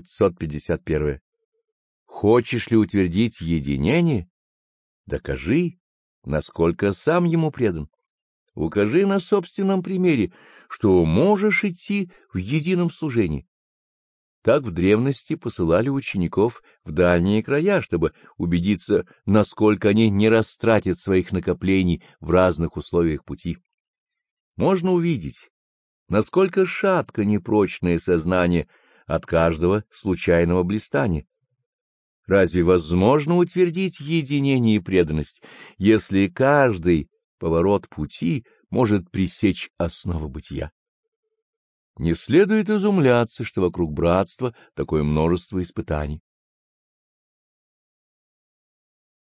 551. Хочешь ли утвердить единение? Докажи, насколько сам ему предан. Укажи на собственном примере, что можешь идти в едином служении. Так в древности посылали учеников в дальние края, чтобы убедиться, насколько они не растратят своих накоплений в разных условиях пути. Можно увидеть, насколько шатко непрочное сознание от каждого случайного блистания. Разве возможно утвердить единение и преданность, если каждый поворот пути может пресечь основу бытия? Не следует изумляться, что вокруг братства такое множество испытаний.